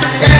yeah.